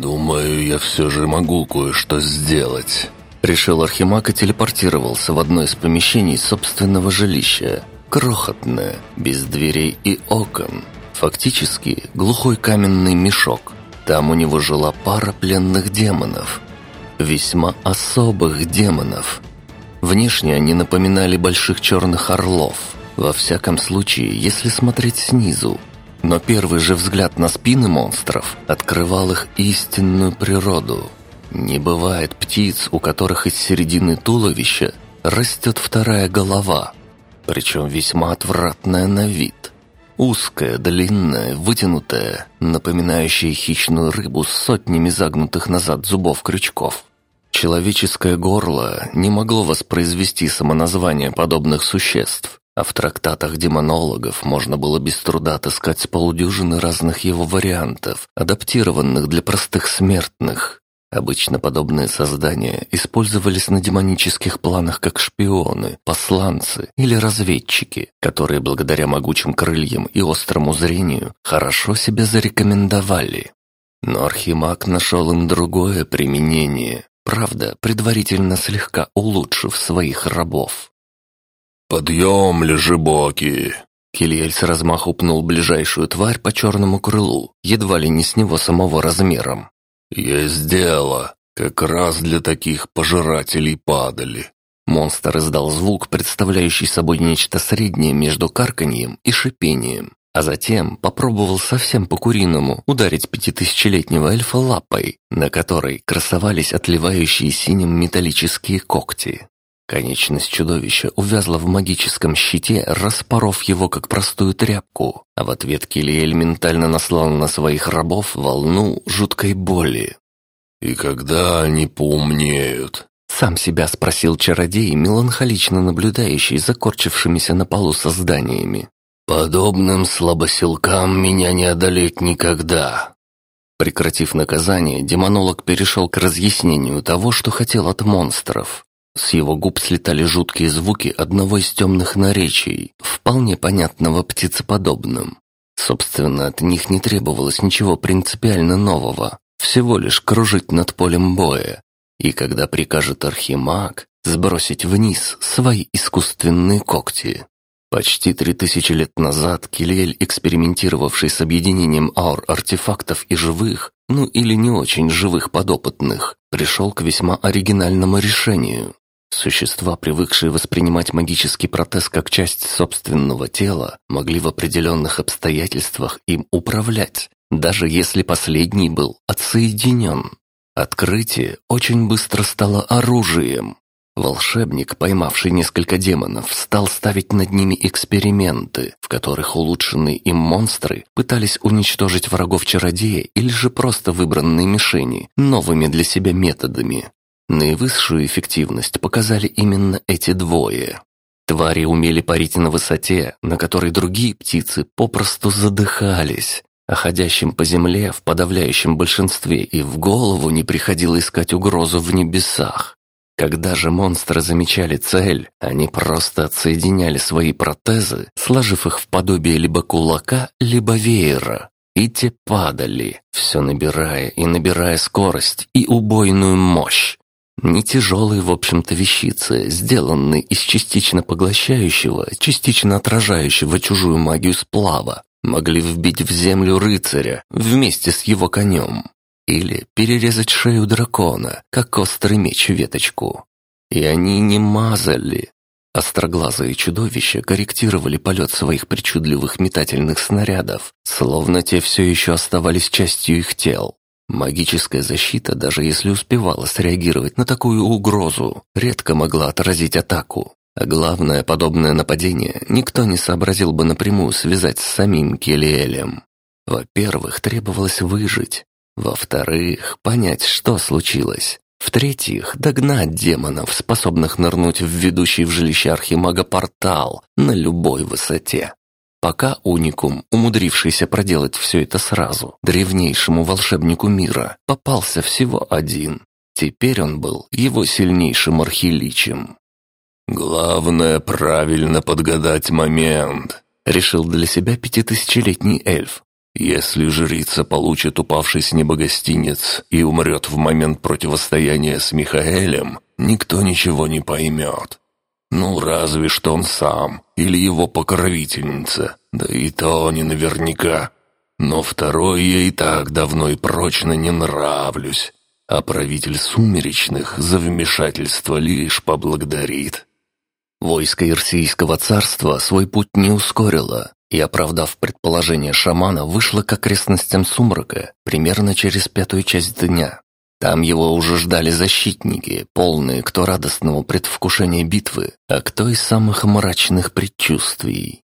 «Думаю, я все же могу кое-что сделать». Решил Архимаг и телепортировался в одно из помещений собственного жилища. Крохотное, без дверей и окон. Фактически глухой каменный мешок. Там у него жила пара пленных демонов. Весьма особых демонов. Внешне они напоминали больших черных орлов. Во всяком случае, если смотреть снизу. Но первый же взгляд на спины монстров открывал их истинную природу. Не бывает птиц, у которых из середины туловища растет вторая голова, причем весьма отвратная на вид. Узкая, длинная, вытянутая, напоминающая хищную рыбу с сотнями загнутых назад зубов-крючков. Человеческое горло не могло воспроизвести самоназвание подобных существ, а в трактатах демонологов можно было без труда отыскать полудюжины разных его вариантов, адаптированных для простых смертных. Обычно подобные создания использовались на демонических планах как шпионы, посланцы или разведчики, которые благодаря могучим крыльям и острому зрению хорошо себя зарекомендовали. Но Архимаг нашел им другое применение, правда, предварительно слегка улучшив своих рабов. «Подъем, лежебоки!» Кильель с размаху пнул ближайшую тварь по черному крылу, едва ли не с него самого размером. «Есть дело. Как раз для таких пожирателей падали». Монстр издал звук, представляющий собой нечто среднее между карканьем и шипением, а затем попробовал совсем по-куриному ударить пятитысячелетнего эльфа лапой, на которой красовались отливающие синим металлические когти. Конечность чудовища увязла в магическом щите, распоров его как простую тряпку, а в ответ Килиэль ментально наслал на своих рабов волну жуткой боли. «И когда они поумнеют?» Сам себя спросил чародей, меланхолично наблюдающий за корчившимися на полу созданиями. «Подобным слабосилкам меня не одолеть никогда». Прекратив наказание, демонолог перешел к разъяснению того, что хотел от монстров. С его губ слетали жуткие звуки одного из темных наречий, вполне понятного птицеподобным. Собственно, от них не требовалось ничего принципиально нового, всего лишь кружить над полем боя. И когда прикажет Архимаг, сбросить вниз свои искусственные когти. Почти три тысячи лет назад Килиэль, экспериментировавший с объединением аур артефактов и живых, ну или не очень живых подопытных, пришел к весьма оригинальному решению. Существа, привыкшие воспринимать магический протез как часть собственного тела, могли в определенных обстоятельствах им управлять, даже если последний был отсоединен. Открытие очень быстро стало оружием. Волшебник, поймавший несколько демонов, стал ставить над ними эксперименты, в которых улучшенные им монстры пытались уничтожить врагов чародея или же просто выбранные мишени новыми для себя методами. Наивысшую эффективность показали именно эти двое. Твари умели парить на высоте, на которой другие птицы попросту задыхались, а ходящим по земле в подавляющем большинстве и в голову не приходило искать угрозу в небесах. Когда же монстры замечали цель, они просто отсоединяли свои протезы, сложив их в подобие либо кулака, либо веера, и те падали, все набирая и набирая скорость и убойную мощь. Не тяжелые, в общем-то, вещицы, сделанные из частично поглощающего, частично отражающего чужую магию сплава, могли вбить в землю рыцаря вместе с его конем. Или перерезать шею дракона, как острый меч веточку. И они не мазали. Остроглазые чудовища корректировали полет своих причудливых метательных снарядов, словно те все еще оставались частью их тел. Магическая защита, даже если успевала среагировать на такую угрозу, редко могла отразить атаку. А главное, подобное нападение никто не сообразил бы напрямую связать с самим Келиэлем. Во-первых, требовалось выжить. Во-вторых, понять, что случилось. В-третьих, догнать демонов, способных нырнуть в ведущий в жилище Архимага портал на любой высоте. Пока уникум, умудрившийся проделать все это сразу, древнейшему волшебнику мира, попался всего один. Теперь он был его сильнейшим архиличем. «Главное правильно подгадать момент», — решил для себя пятитысячелетний эльф. Если жрица получит упавший с неба гостинец и умрет в момент противостояния с Михаэлем, никто ничего не поймет. Ну, разве что он сам или его покровительница, да и то не наверняка. Но второй я и так давно и прочно не нравлюсь, а правитель сумеречных за вмешательство лишь поблагодарит. Войско Ирсийского царства свой путь не ускорило, и, оправдав предположение шамана, вышло к окрестностям сумрака примерно через пятую часть дня. Там его уже ждали защитники, полные кто радостного предвкушения битвы, а кто из самых мрачных предчувствий.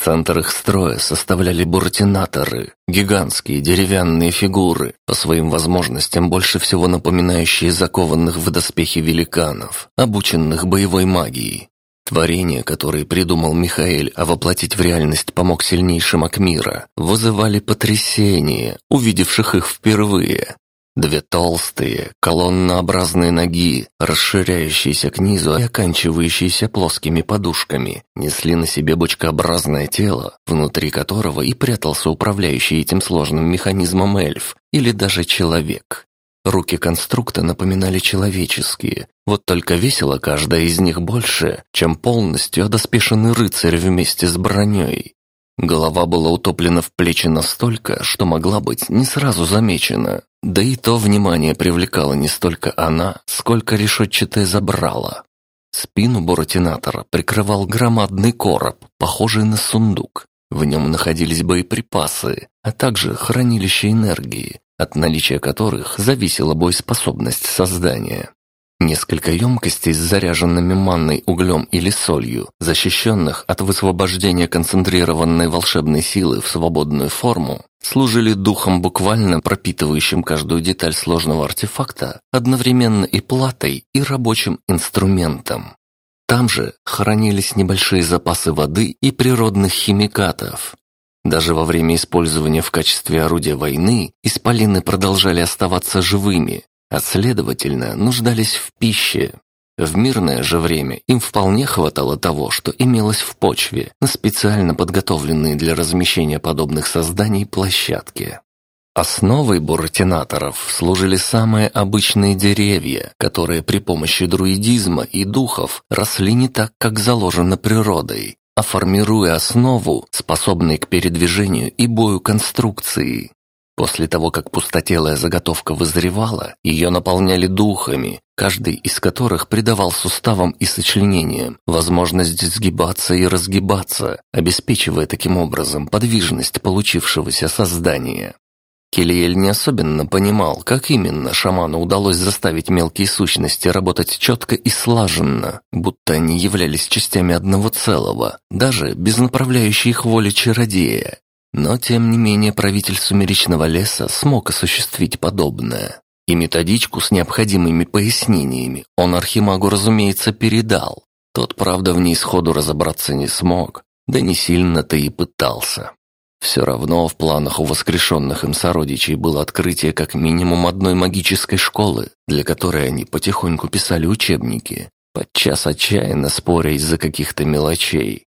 Центр их строя составляли буратинаторы, гигантские деревянные фигуры, по своим возможностям больше всего напоминающие закованных в доспехи великанов, обученных боевой магией. Творения, которые придумал Михаэль, а воплотить в реальность помог сильнейший маг мира, вызывали потрясение, увидевших их впервые. Две толстые, колоннообразные ноги, расширяющиеся к низу и оканчивающиеся плоскими подушками, несли на себе бочкообразное тело, внутри которого и прятался управляющий этим сложным механизмом эльф или даже человек. Руки конструкта напоминали человеческие, вот только весила каждая из них больше, чем полностью одоспешенный рыцарь вместе с броней. Голова была утоплена в плечи настолько, что могла быть не сразу замечена. Да и то внимание привлекала не столько она, сколько решетчатое забрала. Спину буратинатора прикрывал громадный короб, похожий на сундук. В нем находились боеприпасы, а также хранилище энергии, от наличия которых зависела боеспособность создания. Несколько емкостей с заряженными манной, углем или солью, защищенных от высвобождения концентрированной волшебной силы в свободную форму, служили духом, буквально пропитывающим каждую деталь сложного артефакта, одновременно и платой, и рабочим инструментом. Там же хранились небольшие запасы воды и природных химикатов, даже во время использования в качестве орудия войны исполины продолжали оставаться живыми, а следовательно нуждались в пище. В мирное же время им вполне хватало того, что имелось в почве, на специально подготовленные для размещения подобных созданий площадки. Основой буратинаторов служили самые обычные деревья, которые при помощи друидизма и духов росли не так, как заложено природой, а формируя основу, способной к передвижению и бою конструкции. После того, как пустотелая заготовка вызревала, ее наполняли духами, каждый из которых придавал суставам и сочленениям возможность сгибаться и разгибаться, обеспечивая таким образом подвижность получившегося создания. Келиэль не особенно понимал, как именно шаману удалось заставить мелкие сущности работать четко и слаженно, будто они являлись частями одного целого, даже без направляющей их воли чародея. Но, тем не менее, правитель сумеречного леса смог осуществить подобное. И методичку с необходимыми пояснениями он Архимагу, разумеется, передал. Тот, правда, в ней сходу разобраться не смог, да не сильно-то и пытался. Все равно в планах у воскрешенных им сородичей было открытие как минимум одной магической школы, для которой они потихоньку писали учебники, подчас отчаянно споря из-за каких-то мелочей.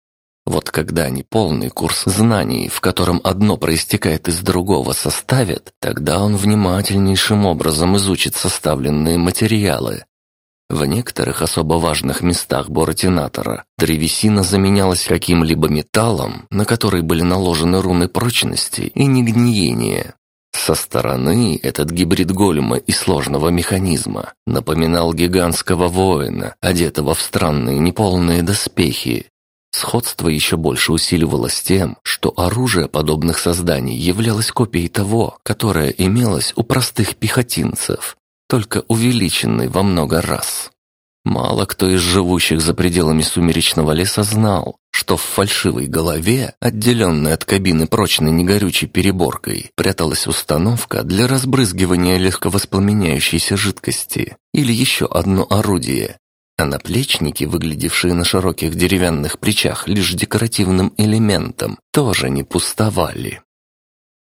Вот когда они полный курс знаний, в котором одно проистекает из другого, составят, тогда он внимательнейшим образом изучит составленные материалы, в некоторых особо важных местах Боратинатора древесина заменялась каким-либо металлом, на который были наложены руны прочности и негниения. Со стороны этот гибрид голема и сложного механизма напоминал гигантского воина, одетого в странные неполные доспехи. Сходство еще больше усиливалось тем, что оружие подобных созданий являлось копией того, которое имелось у простых пехотинцев, только увеличенный во много раз. Мало кто из живущих за пределами сумеречного леса знал, что в фальшивой голове, отделенной от кабины прочной негорючей переборкой, пряталась установка для разбрызгивания легковоспламеняющейся жидкости или еще одно орудие, а наплечники, выглядевшие на широких деревянных плечах лишь декоративным элементом, тоже не пустовали.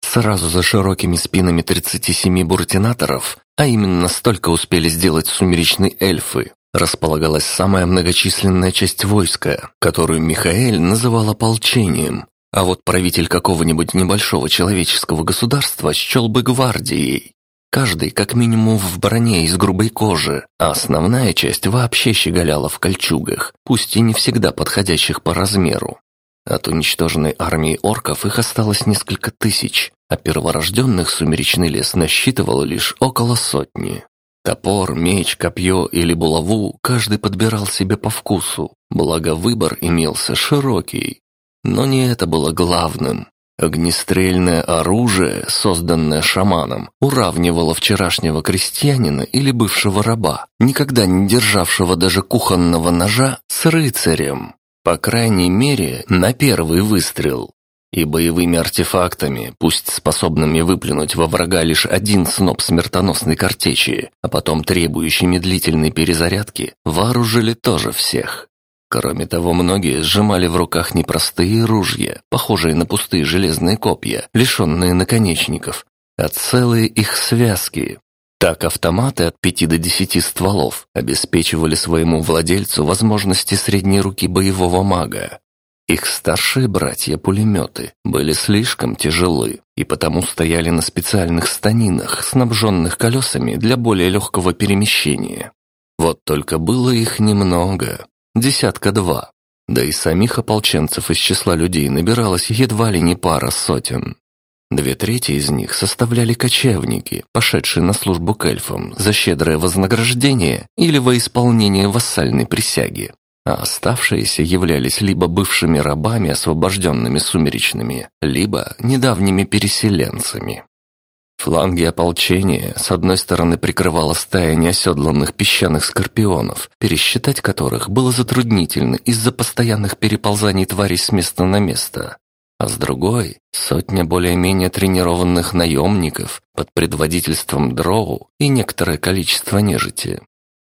Сразу за широкими спинами 37 буртинаторов, а именно столько успели сделать сумеречные эльфы, располагалась самая многочисленная часть войска, которую Михаэль называл ополчением. А вот правитель какого-нибудь небольшого человеческого государства счел бы гвардией. Каждый как минимум в броне из грубой кожи, а основная часть вообще щеголяла в кольчугах, пусть и не всегда подходящих по размеру. От уничтоженной армии орков их осталось несколько тысяч, а перворожденных сумеречный лес насчитывал лишь около сотни. Топор, меч, копье или булаву каждый подбирал себе по вкусу, благо выбор имелся широкий. Но не это было главным. Огнестрельное оружие, созданное шаманом, уравнивало вчерашнего крестьянина или бывшего раба, никогда не державшего даже кухонного ножа, с рыцарем. По крайней мере, на первый выстрел. И боевыми артефактами, пусть способными выплюнуть во врага лишь один сноп смертоносной картечи, а потом требующими длительной перезарядки, вооружили тоже всех. Кроме того, многие сжимали в руках непростые ружья, похожие на пустые железные копья, лишенные наконечников, а целые их связки. Так автоматы от пяти до десяти стволов обеспечивали своему владельцу возможности средней руки боевого мага. Их старшие братья-пулеметы были слишком тяжелы и потому стояли на специальных станинах, снабженных колесами для более легкого перемещения. Вот только было их немного, Десятка-два. Да и самих ополченцев из числа людей набиралось едва ли не пара сотен. Две трети из них составляли кочевники, пошедшие на службу к эльфам за щедрое вознаграждение или во исполнение вассальной присяги, а оставшиеся являлись либо бывшими рабами, освобожденными сумеречными, либо недавними переселенцами. Фланги ополчения с одной стороны прикрывала стая неоседланных песчаных скорпионов, пересчитать которых было затруднительно из-за постоянных переползаний тварей с места на место, а с другой — сотня более-менее тренированных наемников под предводительством дроу и некоторое количество нежити.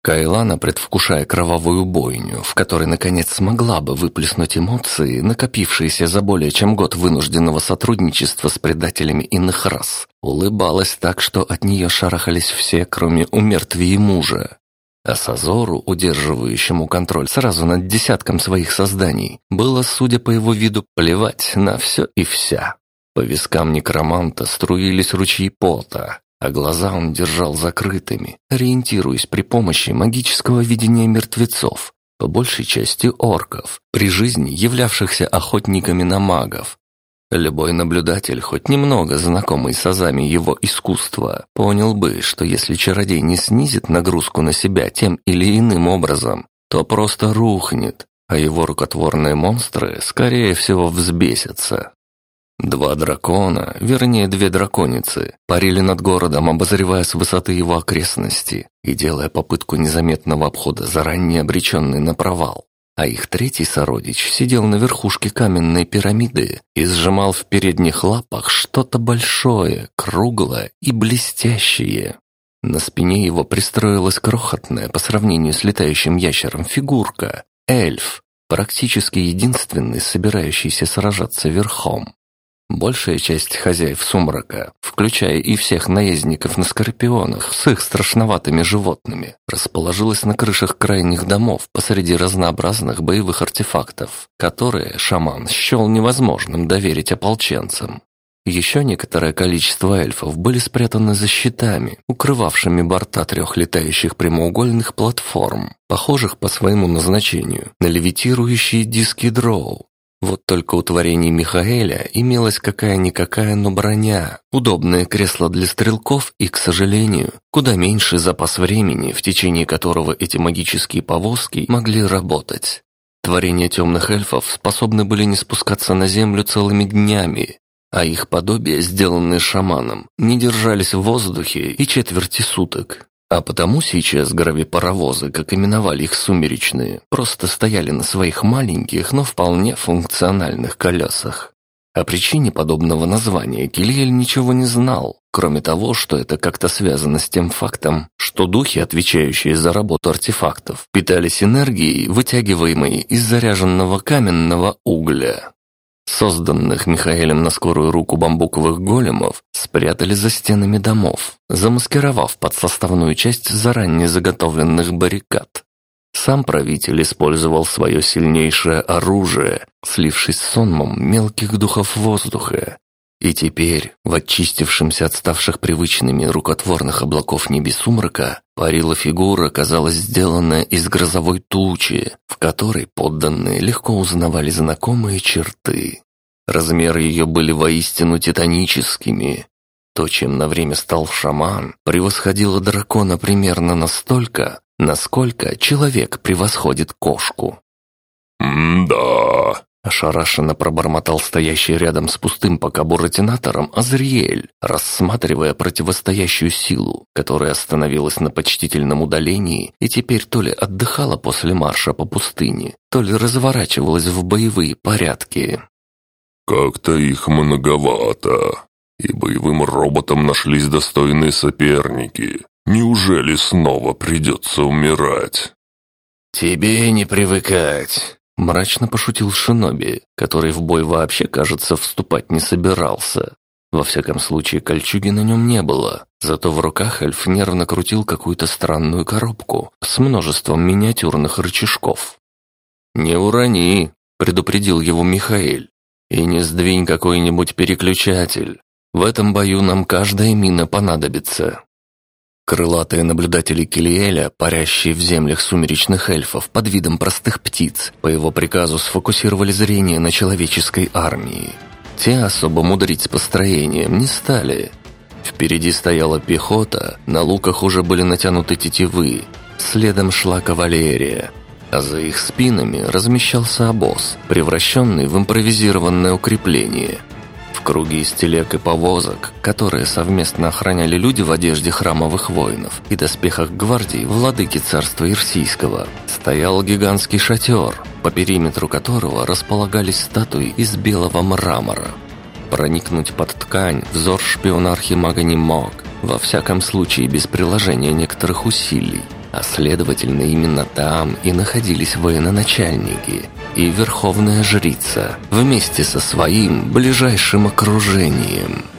Кайлана, предвкушая кровавую бойню, в которой наконец смогла бы выплеснуть эмоции, накопившиеся за более чем год вынужденного сотрудничества с предателями иных рас, улыбалась так, что от нее шарахались все, кроме умертвия мужа. А Сазору, удерживающему контроль сразу над десятком своих созданий, было, судя по его виду, плевать на все и вся. По вискам некроманта струились ручьи пота, а глаза он держал закрытыми, ориентируясь при помощи магического видения мертвецов, по большей части орков, при жизни являвшихся охотниками на магов. Любой наблюдатель, хоть немного знакомый с азами его искусства, понял бы, что если чародей не снизит нагрузку на себя тем или иным образом, то просто рухнет, а его рукотворные монстры, скорее всего, взбесятся. Два дракона, вернее две драконицы, парили над городом, обозревая с высоты его окрестности и делая попытку незаметного обхода, заранее обреченный на провал. А их третий сородич сидел на верхушке каменной пирамиды и сжимал в передних лапах что-то большое, круглое и блестящее. На спине его пристроилась крохотная по сравнению с летающим ящером фигурка — эльф, практически единственный, собирающийся сражаться верхом. Большая часть хозяев сумрака, включая и всех наездников на скорпионах с их страшноватыми животными, расположилась на крышах крайних домов посреди разнообразных боевых артефактов, которые шаман счел невозможным доверить ополченцам. Еще некоторое количество эльфов были спрятаны за щитами, укрывавшими борта трех летающих прямоугольных платформ, похожих по своему назначению на левитирующие диски дроу, вот только у творений Михаэля имелась какая-никакая, но броня, удобное кресло для стрелков и, к сожалению, куда меньший запас времени, в течение которого эти магические повозки могли работать. Творения темных эльфов способны были не спускаться на землю целыми днями, а их подобия, сделанные шаманом, не держались в воздухе и четверти суток. А потому сейчас гравипаровозы, как именовали их сумеречные, просто стояли на своих маленьких, но вполне функциональных колесах. О причине подобного названия Кильель ничего не знал, кроме того, что это как-то связано с тем фактом, что духи, отвечающие за работу артефактов, питались энергией, вытягиваемой из заряженного каменного угля. Созданных Михаэлем на скорую руку бамбуковых големов спрятали за стенами домов, замаскировав под составную часть заранее заготовленных баррикад. Сам правитель использовал свое сильнейшее оружие, слившись с сонмом мелких духов воздуха. И теперь, в очистившемся от ставших привычными рукотворных облаков небе сумрака, парила фигура, казалось, сделанная из грозовой тучи, в которой подданные легко узнавали знакомые черты. Размеры ее были воистину титаническими. То, чем на время стал шаман, превосходило дракона примерно настолько, насколько человек превосходит кошку. «М-да», — ошарашенно пробормотал стоящий рядом с пустым пока буратинатором Азриэль, рассматривая противостоящую силу, которая остановилась на почтительном удалении и теперь то ли отдыхала после марша по пустыне, то ли разворачивалась в боевые порядки. «Как-то их многовато, и боевым роботам нашлись достойные соперники. Неужели снова придется умирать?» «Тебе не привыкать», — мрачно пошутил Шиноби, который в бой вообще, кажется, вступать не собирался. Во всяком случае, кольчуги на нем не было, зато в руках эльф нервно крутил какую-то странную коробку с множеством миниатюрных рычажков. «Не урони», — предупредил его Михаэль. И не сдвинь какой-нибудь переключатель. В этом бою нам каждая мина понадобится. Крылатые наблюдатели Килиэля, парящие в землях сумеречных эльфов под видом простых птиц, по его приказу сфокусировали зрение на человеческой армии. Те особо мудрить с построением не стали. Впереди стояла пехота, на луках уже были натянуты тетивы, следом шла кавалерия – а за их спинами размещался обоз, превращенный в импровизированное укрепление. В круге из телег и повозок, которые совместно охраняли люди в одежде храмовых воинов и доспехах гвардии владыки царства Ирсийского, стоял гигантский шатер, по периметру которого располагались статуи из белого мрамора. Проникнуть под ткань взор шпиона Архимага не мог, во всяком случае без приложения некоторых усилий. А следовательно, именно там и находились военачальники и верховная жрица вместе со своим ближайшим окружением –